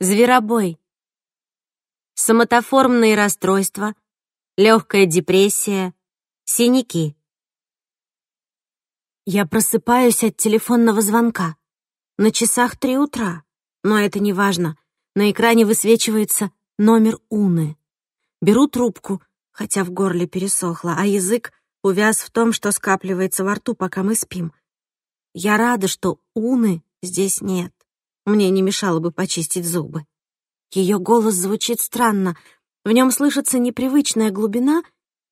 зверобой. Самотоформные расстройства, легкая депрессия, синяки. Я просыпаюсь от телефонного звонка. На часах три утра, но это не важно. На экране высвечивается номер Уны. Беру трубку, хотя в горле пересохло, а язык увяз в том, что скапливается во рту, пока мы спим. Я рада, что Уны здесь нет. Мне не мешало бы почистить зубы. Ее голос звучит странно. В нем слышится непривычная глубина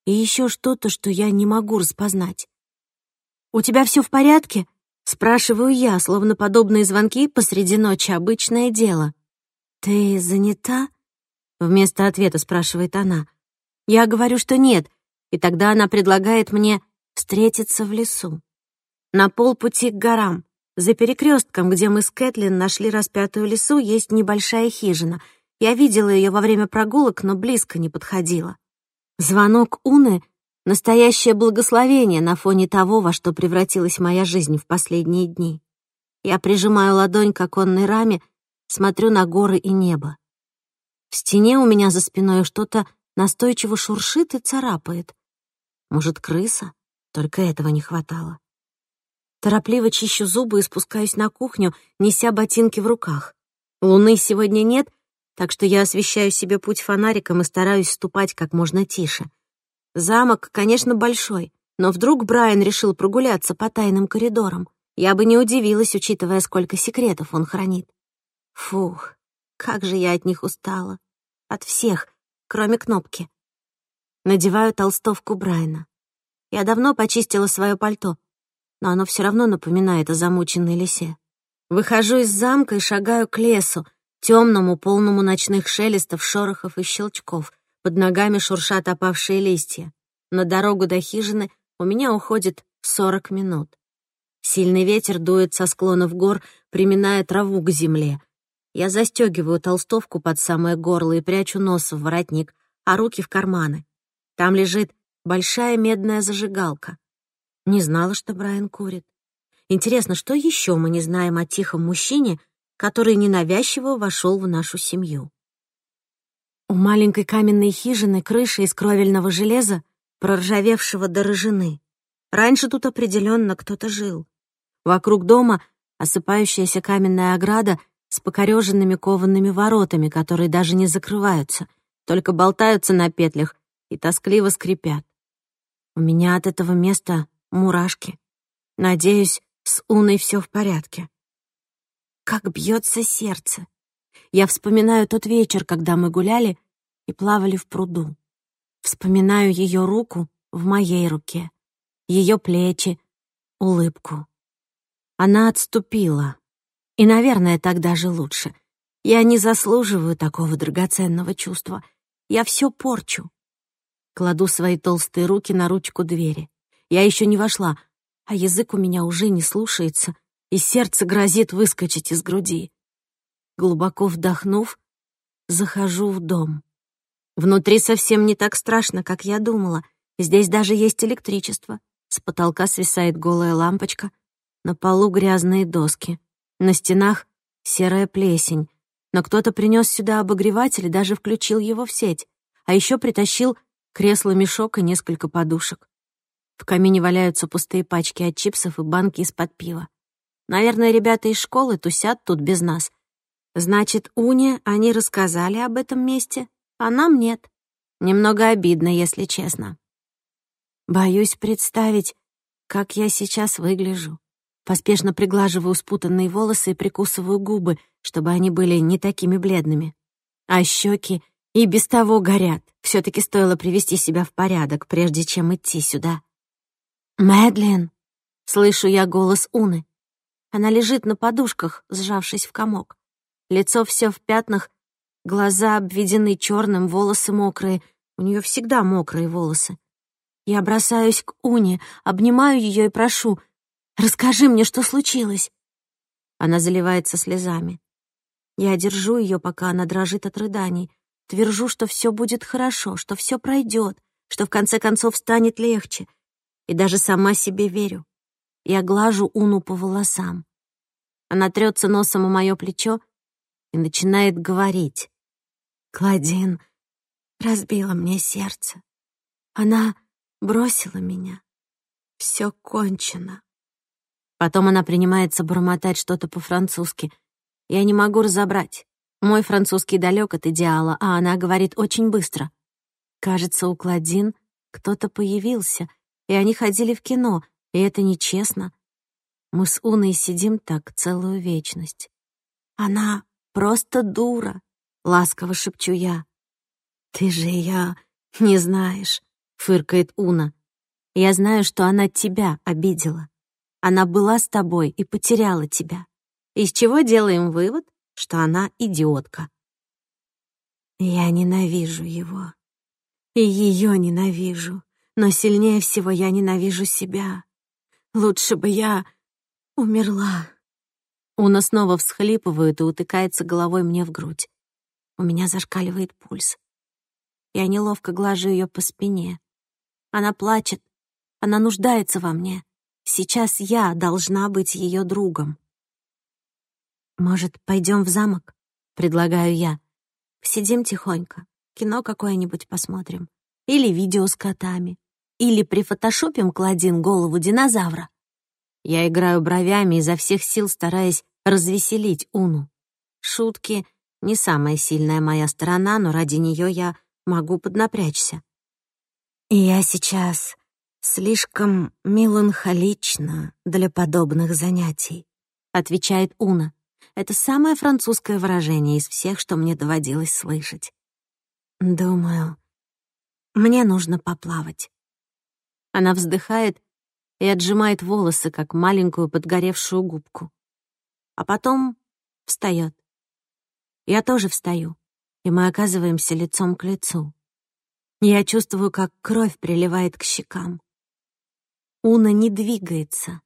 и еще что-то, что я не могу распознать. «У тебя все в порядке?» — спрашиваю я, словно подобные звонки посреди ночи — обычное дело. «Ты занята?» — вместо ответа спрашивает она. Я говорю, что нет, и тогда она предлагает мне встретиться в лесу. На полпути к горам. За перекрестком, где мы с Кэтлин нашли распятую лису, есть небольшая хижина. Я видела ее во время прогулок, но близко не подходила. Звонок Уны — настоящее благословение на фоне того, во что превратилась моя жизнь в последние дни. Я прижимаю ладонь к оконной раме, смотрю на горы и небо. В стене у меня за спиной что-то настойчиво шуршит и царапает. Может, крыса? Только этого не хватало. Торопливо чищу зубы и спускаюсь на кухню, неся ботинки в руках. Луны сегодня нет, так что я освещаю себе путь фонариком и стараюсь ступать как можно тише. Замок, конечно, большой, но вдруг Брайан решил прогуляться по тайным коридорам. Я бы не удивилась, учитывая, сколько секретов он хранит. Фух, как же я от них устала. От всех, кроме кнопки. Надеваю толстовку Брайана. Я давно почистила свое пальто, но оно все равно напоминает о замученной лисе. Выхожу из замка и шагаю к лесу, темному, полному ночных шелестов, шорохов и щелчков. Под ногами шуршат опавшие листья. На дорогу до хижины у меня уходит сорок минут. Сильный ветер дует со склонов гор, приминая траву к земле. Я застегиваю толстовку под самое горло и прячу нос в воротник, а руки в карманы. Там лежит большая медная зажигалка. Не знала, что Брайан курит. Интересно, что еще мы не знаем о тихом мужчине, который ненавязчиво вошел в нашу семью? У маленькой каменной хижины крыша из кровельного железа, проржавевшего до рыжины. Раньше тут определенно кто-то жил. Вокруг дома осыпающаяся каменная ограда с покореженными коваными воротами, которые даже не закрываются, только болтаются на петлях и тоскливо скрипят. У меня от этого места мурашки. Надеюсь, с Уной все в порядке. Как бьется сердце. Я вспоминаю тот вечер, когда мы гуляли и плавали в пруду. Вспоминаю ее руку в моей руке, ее плечи, улыбку. Она отступила. И, наверное, так даже лучше. Я не заслуживаю такого драгоценного чувства. Я все порчу. Кладу свои толстые руки на ручку двери. Я еще не вошла, а язык у меня уже не слушается, и сердце грозит выскочить из груди. Глубоко вдохнув, захожу в дом. Внутри совсем не так страшно, как я думала. Здесь даже есть электричество. С потолка свисает голая лампочка, на полу грязные доски, на стенах серая плесень. Но кто-то принес сюда обогреватель и даже включил его в сеть, а еще притащил кресло-мешок и несколько подушек. В камине валяются пустые пачки от чипсов и банки из-под пива. Наверное, ребята из школы тусят тут без нас. Значит, Уне они рассказали об этом месте, а нам нет. Немного обидно, если честно. Боюсь представить, как я сейчас выгляжу. Поспешно приглаживаю спутанные волосы и прикусываю губы, чтобы они были не такими бледными. А щеки и без того горят. все таки стоило привести себя в порядок, прежде чем идти сюда. «Мэдлин!» — слышу я голос Уны. Она лежит на подушках, сжавшись в комок. Лицо все в пятнах, глаза обведены черным, волосы мокрые. У нее всегда мокрые волосы. Я бросаюсь к Уне, обнимаю ее и прошу, «Расскажи мне, что случилось!» Она заливается слезами. Я держу ее, пока она дрожит от рыданий. Твержу, что все будет хорошо, что все пройдет, что в конце концов станет легче — и даже сама себе верю. Я глажу Уну по волосам. Она трется носом о мое плечо и начинает говорить. «Кладин разбила мне сердце. Она бросила меня. Все кончено». Потом она принимается бормотать что-то по-французски. Я не могу разобрать. Мой французский далек от идеала, а она говорит очень быстро. Кажется, у Кладин кто-то появился — и они ходили в кино, и это нечестно. Мы с Уной сидим так целую вечность. Она просто дура, ласково шепчу я. Ты же я не знаешь, фыркает Уна. Я знаю, что она тебя обидела. Она была с тобой и потеряла тебя. Из чего делаем вывод, что она идиотка. Я ненавижу его. И ее ненавижу но сильнее всего я ненавижу себя. Лучше бы я умерла. Уна снова всхлипывает и утыкается головой мне в грудь. У меня зашкаливает пульс. Я неловко глажу ее по спине. Она плачет. Она нуждается во мне. Сейчас я должна быть ее другом. «Может, пойдем в замок?» — предлагаю я. «Сидим тихонько, кино какое-нибудь посмотрим. Или видео с котами или прифотошопим к кладин голову динозавра. Я играю бровями изо всех сил, стараясь развеселить Уну. Шутки — не самая сильная моя сторона, но ради нее я могу поднапрячься. Я сейчас слишком меланхолична для подобных занятий, отвечает Уна. Это самое французское выражение из всех, что мне доводилось слышать. Думаю, мне нужно поплавать. Она вздыхает и отжимает волосы, как маленькую подгоревшую губку. А потом встает. Я тоже встаю, и мы оказываемся лицом к лицу. Я чувствую, как кровь приливает к щекам. Уна не двигается.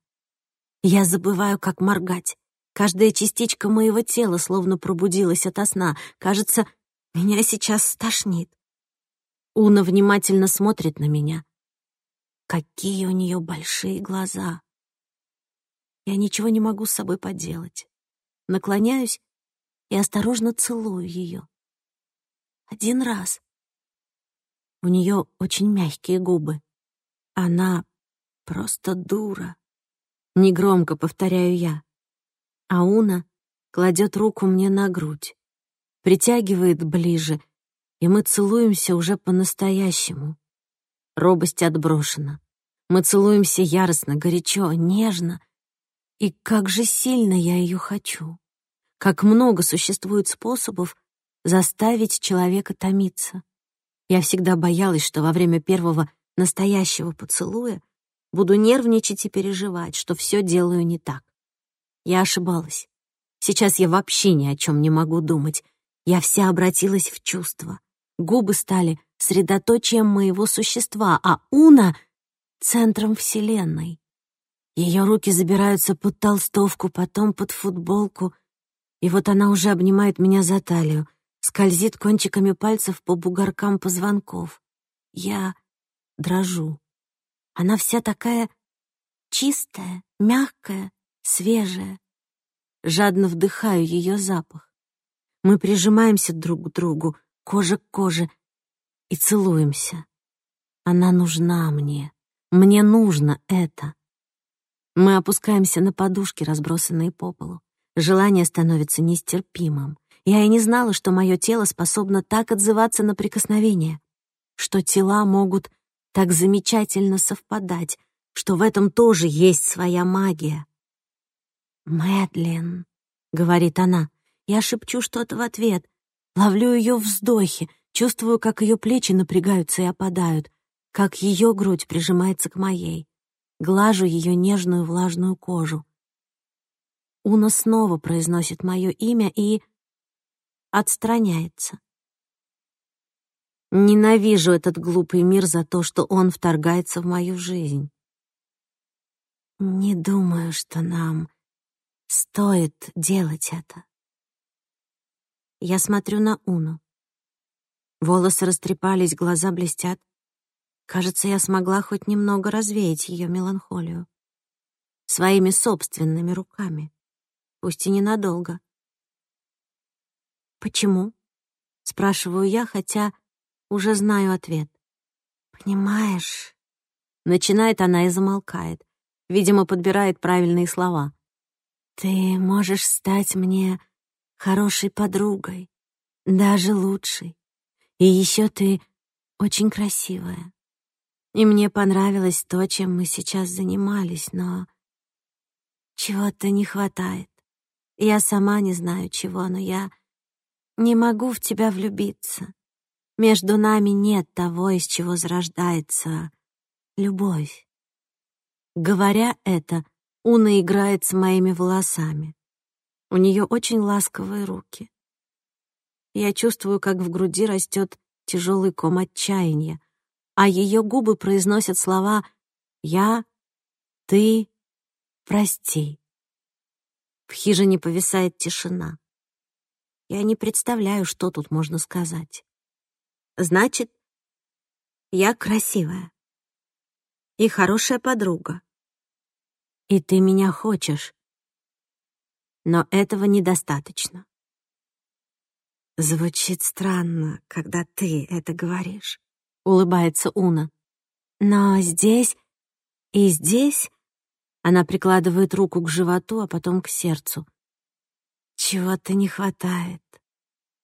Я забываю, как моргать. Каждая частичка моего тела словно пробудилась ото сна. Кажется, меня сейчас стошнит. Уна внимательно смотрит на меня. Какие у нее большие глаза! Я ничего не могу с собой поделать. Наклоняюсь и осторожно целую ее. Один раз. У нее очень мягкие губы. Она просто дура. Негромко повторяю я. Ауна кладет руку мне на грудь, притягивает ближе, и мы целуемся уже по-настоящему робость отброшена. Мы целуемся яростно, горячо, нежно. И как же сильно я ее хочу. Как много существует способов заставить человека томиться. Я всегда боялась, что во время первого настоящего поцелуя буду нервничать и переживать, что все делаю не так. Я ошибалась. Сейчас я вообще ни о чем не могу думать. Я вся обратилась в чувства. Губы стали средоточием моего существа, а Уна — центром Вселенной. Ее руки забираются под толстовку, потом под футболку, и вот она уже обнимает меня за талию, скользит кончиками пальцев по бугоркам позвонков. Я дрожу. Она вся такая чистая, мягкая, свежая. Жадно вдыхаю ее запах. Мы прижимаемся друг к другу, кожа к коже, и целуемся. Она нужна мне. Мне нужно это. Мы опускаемся на подушки, разбросанные по полу. Желание становится нестерпимым. Я и не знала, что мое тело способно так отзываться на прикосновение, что тела могут так замечательно совпадать, что в этом тоже есть своя магия. «Мэдлин», — говорит она, — я шепчу что-то в ответ, ловлю ее вздохи, Чувствую, как ее плечи напрягаются и опадают, как ее грудь прижимается к моей. Глажу ее нежную влажную кожу. Уна снова произносит мое имя и отстраняется. Ненавижу этот глупый мир за то, что он вторгается в мою жизнь. Не думаю, что нам стоит делать это. Я смотрю на Уну. Волосы растрепались, глаза блестят. Кажется, я смогла хоть немного развеять ее меланхолию. Своими собственными руками. Пусть и ненадолго. «Почему?» — спрашиваю я, хотя уже знаю ответ. «Понимаешь?» — начинает она и замолкает. Видимо, подбирает правильные слова. «Ты можешь стать мне хорошей подругой, даже лучшей. И еще ты очень красивая. И мне понравилось то, чем мы сейчас занимались, но чего-то не хватает. Я сама не знаю чего, но я не могу в тебя влюбиться. Между нами нет того, из чего зарождается любовь. Говоря это, Уна играет с моими волосами. У нее очень ласковые руки. Я чувствую, как в груди растет тяжелый ком отчаяния, а ее губы произносят слова «Я», «Ты», «Прости». В хижине повисает тишина. Я не представляю, что тут можно сказать. Значит, я красивая и хорошая подруга. И ты меня хочешь. Но этого недостаточно. «Звучит странно, когда ты это говоришь», — улыбается Уна. «Но здесь и здесь...» Она прикладывает руку к животу, а потом к сердцу. «Чего-то не хватает,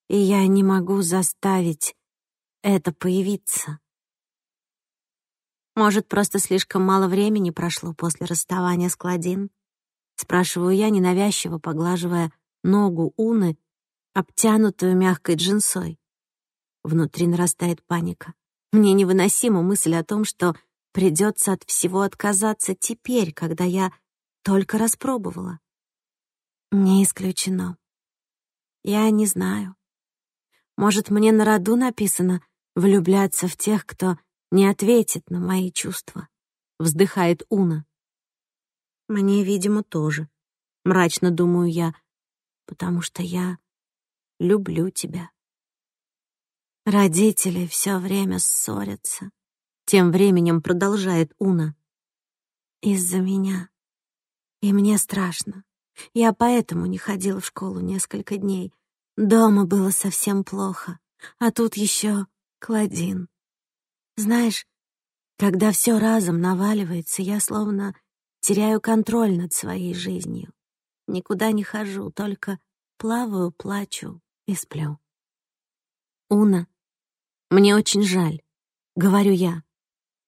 и я не могу заставить это появиться». «Может, просто слишком мало времени прошло после расставания с Кладин?» — спрашиваю я, ненавязчиво поглаживая ногу Уны обтянутую мягкой джинсой. Внутри нарастает паника. Мне невыносима мысль о том, что придется от всего отказаться теперь, когда я только распробовала. Не исключено. Я не знаю. Может, мне на роду написано «влюбляться в тех, кто не ответит на мои чувства», — вздыхает Уна. Мне, видимо, тоже, — мрачно думаю я, потому что я люблю тебя. Родители все время ссорятся. Тем временем продолжает Уна. Из-за меня. И мне страшно. Я поэтому не ходила в школу несколько дней. Дома было совсем плохо. А тут еще Клодин. Знаешь, когда все разом наваливается, я словно теряю контроль над своей жизнью. Никуда не хожу, только плаваю, плачу, и сплю. «Уна, мне очень жаль», — говорю я.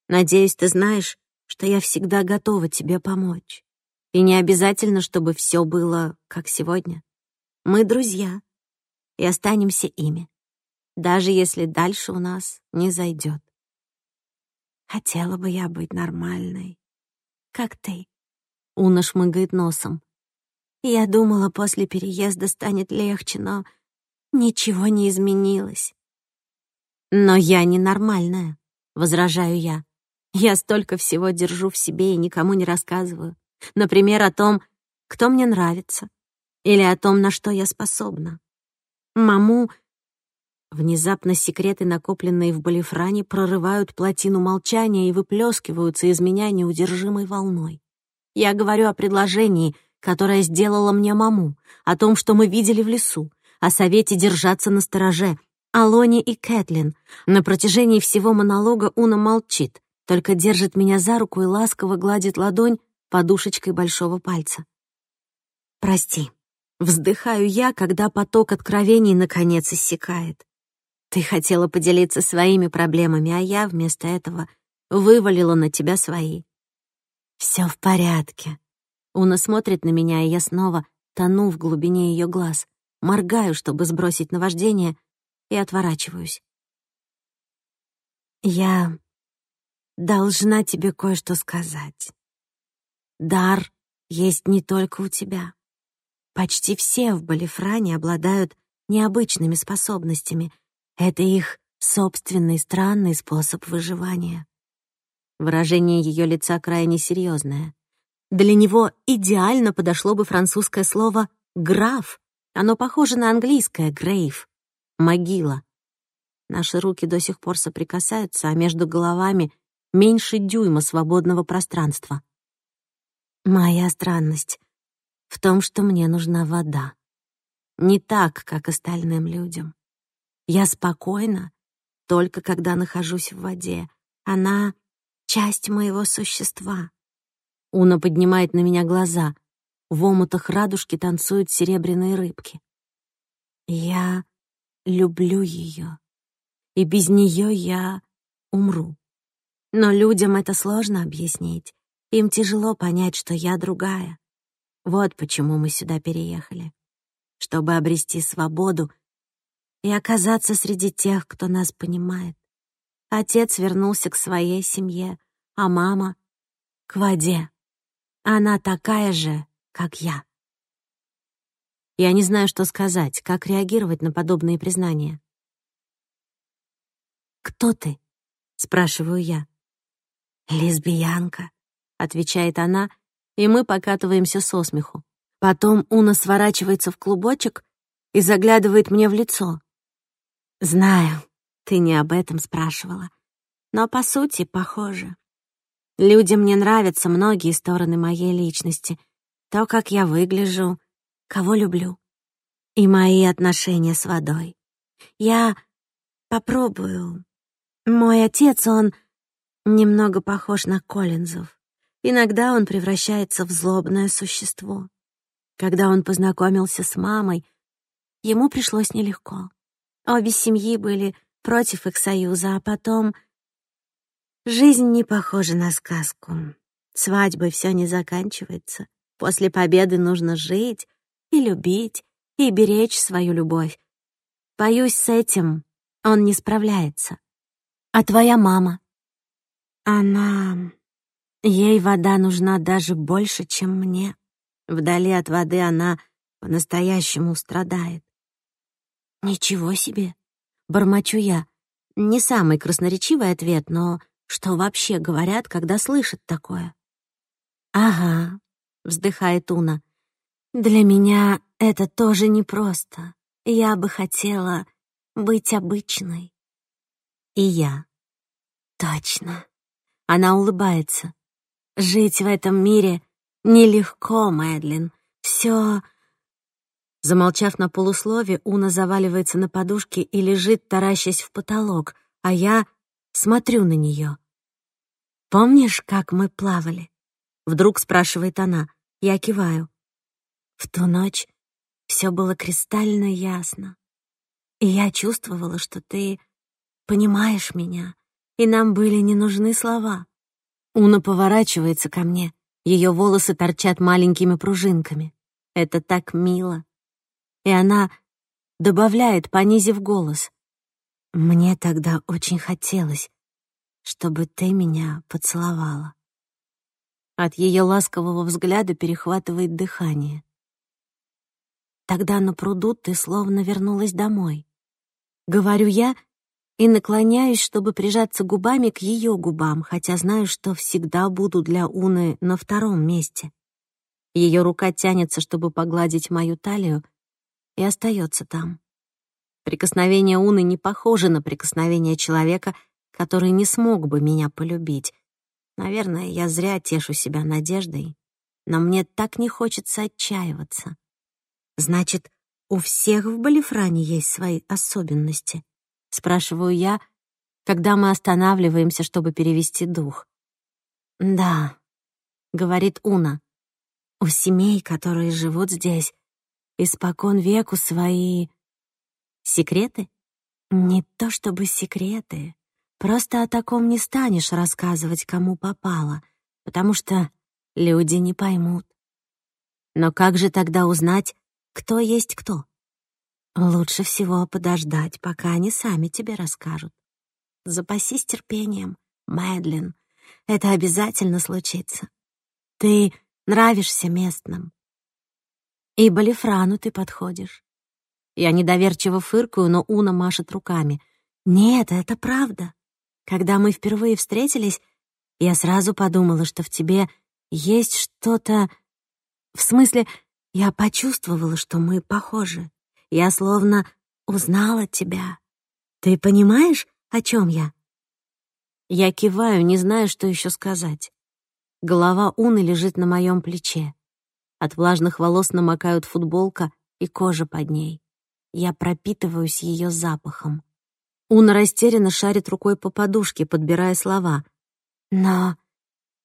«Надеюсь, ты знаешь, что я всегда готова тебе помочь. И не обязательно, чтобы все было как сегодня. Мы друзья и останемся ими, даже если дальше у нас не зайдет. Хотела бы я быть нормальной, как ты. Уна шмыгает носом. Я думала, после переезда станет легче, но Ничего не изменилось. Но я ненормальная, возражаю я. Я столько всего держу в себе и никому не рассказываю. Например, о том, кто мне нравится, или о том, на что я способна. Маму... Внезапно секреты, накопленные в Балифране, прорывают плотину молчания и выплескиваются из меня неудержимой волной. Я говорю о предложении, которое сделала мне маму, о том, что мы видели в лесу, о совете держаться на стороже, о Лоне и Кэтлин. На протяжении всего монолога Уна молчит, только держит меня за руку и ласково гладит ладонь подушечкой большого пальца. «Прости», — вздыхаю я, когда поток откровений наконец иссякает. «Ты хотела поделиться своими проблемами, а я вместо этого вывалила на тебя свои». Все в порядке». Уна смотрит на меня, и я снова тону в глубине ее глаз моргаю, чтобы сбросить наваждение, и отворачиваюсь. «Я должна тебе кое-что сказать. Дар есть не только у тебя. Почти все в Балифране обладают необычными способностями. Это их собственный странный способ выживания». Выражение ее лица крайне серьезное. Для него идеально подошло бы французское слово «граф», оно похоже на английское «грейв» — могила. Наши руки до сих пор соприкасаются, а между головами меньше дюйма свободного пространства. Моя странность в том, что мне нужна вода. Не так, как остальным людям. Я спокойна, только когда нахожусь в воде. Она — часть моего существа. Уна поднимает на меня глаза. В омутах радужки танцуют серебряные рыбки. Я люблю ее, и без нее я умру. Но людям это сложно объяснить. Им тяжело понять, что я другая. Вот почему мы сюда переехали. Чтобы обрести свободу и оказаться среди тех, кто нас понимает. Отец вернулся к своей семье, а мама — к воде. Она такая же, как я. Я не знаю, что сказать, как реагировать на подобные признания. «Кто ты?» — спрашиваю я. «Лесбиянка», — отвечает она, и мы покатываемся со смеху. Потом Уна сворачивается в клубочек и заглядывает мне в лицо. «Знаю, ты не об этом спрашивала, но по сути похоже. Людям не нравятся многие стороны моей личности — то, как я выгляжу, кого люблю и мои отношения с водой. Я попробую. Мой отец, он немного похож на Коллинзов. Иногда он превращается в злобное существо. Когда он познакомился с мамой, ему пришлось нелегко. Обе семьи были против их союза, а потом... Жизнь не похожа на сказку. Свадьбы все не заканчивается. После победы нужно жить и любить, и беречь свою любовь. Боюсь, с этим он не справляется. А твоя мама? Она... Ей вода нужна даже больше, чем мне. Вдали от воды она по-настоящему страдает. «Ничего себе!» — бормочу я. Не самый красноречивый ответ, но что вообще говорят, когда слышат такое? «Ага, вздыхает Уна. Для меня это тоже непросто. Я бы хотела быть обычной. И я. Точно. Она улыбается. Жить в этом мире нелегко, Мэдлин. Все... Замолчав на полуслове, Уна заваливается на подушке и лежит, таращась в потолок, а я смотрю на нее. «Помнишь, как мы плавали?» — вдруг спрашивает она. Я киваю. В ту ночь все было кристально ясно. И я чувствовала, что ты понимаешь меня, и нам были не нужны слова. Уна поворачивается ко мне. Ее волосы торчат маленькими пружинками. Это так мило. И она добавляет, понизив голос. «Мне тогда очень хотелось, чтобы ты меня поцеловала». От ее ласкового взгляда перехватывает дыхание. Тогда на пруду ты словно вернулась домой. Говорю я и наклоняюсь, чтобы прижаться губами к ее губам, хотя знаю, что всегда буду для Уны на втором месте. Ее рука тянется, чтобы погладить мою талию, и остается там. Прикосновение Уны не похоже на прикосновение человека, который не смог бы меня полюбить, Наверное, я зря тешу себя надеждой, но мне так не хочется отчаиваться. Значит, у всех в Балифране есть свои особенности? Спрашиваю я, когда мы останавливаемся, чтобы перевести дух. «Да», — говорит Уна, — «у семей, которые живут здесь, испокон веку свои...» «Секреты?» «Не то чтобы секреты, Просто о таком не станешь рассказывать кому попало, потому что люди не поймут. Но как же тогда узнать, кто есть кто? Лучше всего подождать, пока они сами тебе расскажут. Запасись терпением, Мэдлин. Это обязательно случится. Ты нравишься местным. И Балифрану ты подходишь. Я недоверчиво фыркаю, но Уна машет руками. Нет, это правда. Когда мы впервые встретились, я сразу подумала, что в тебе есть что-то... В смысле, я почувствовала, что мы похожи. Я словно узнала тебя. Ты понимаешь, о чем я? Я киваю, не знаю, что еще сказать. Голова Уны лежит на моем плече. От влажных волос намокают футболка и кожа под ней. Я пропитываюсь ее запахом. Уна растерянно шарит рукой по подушке, подбирая слова. «Но,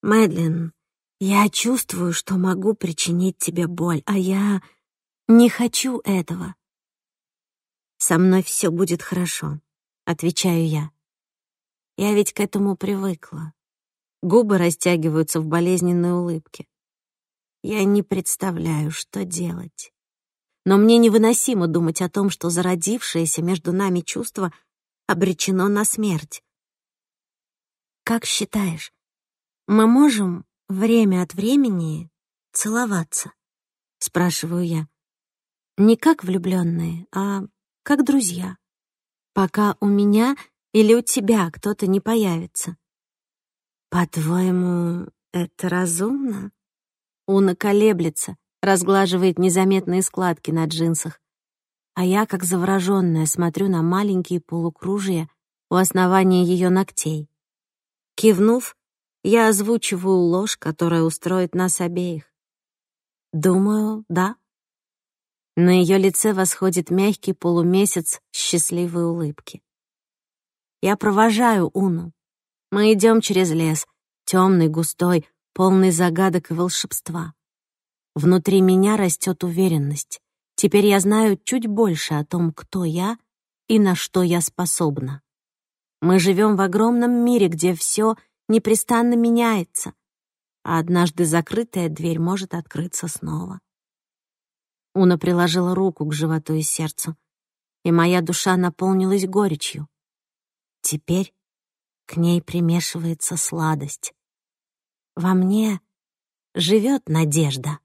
Мэдлин, я чувствую, что могу причинить тебе боль, а я не хочу этого». «Со мной все будет хорошо», — отвечаю я. «Я ведь к этому привыкла». Губы растягиваются в болезненной улыбке. Я не представляю, что делать. Но мне невыносимо думать о том, что зародившееся между нами чувство — обречено на смерть. Как считаешь, мы можем время от времени целоваться? Спрашиваю я. Не как влюбленные, а как друзья. Пока у меня или у тебя кто-то не появится. По-твоему, это разумно? Уна колеблется, разглаживает незаметные складки на джинсах а я, как завражённая, смотрю на маленькие полукружия у основания её ногтей. Кивнув, я озвучиваю ложь, которая устроит нас обеих. Думаю, да. На её лице восходит мягкий полумесяц счастливой улыбки. Я провожаю Уну. Мы идём через лес, тёмный, густой, полный загадок и волшебства. Внутри меня растёт уверенность. Теперь я знаю чуть больше о том, кто я и на что я способна. Мы живем в огромном мире, где все непрестанно меняется, а однажды закрытая дверь может открыться снова. Уна приложила руку к животу и сердцу, и моя душа наполнилась горечью. Теперь к ней примешивается сладость. Во мне живет надежда.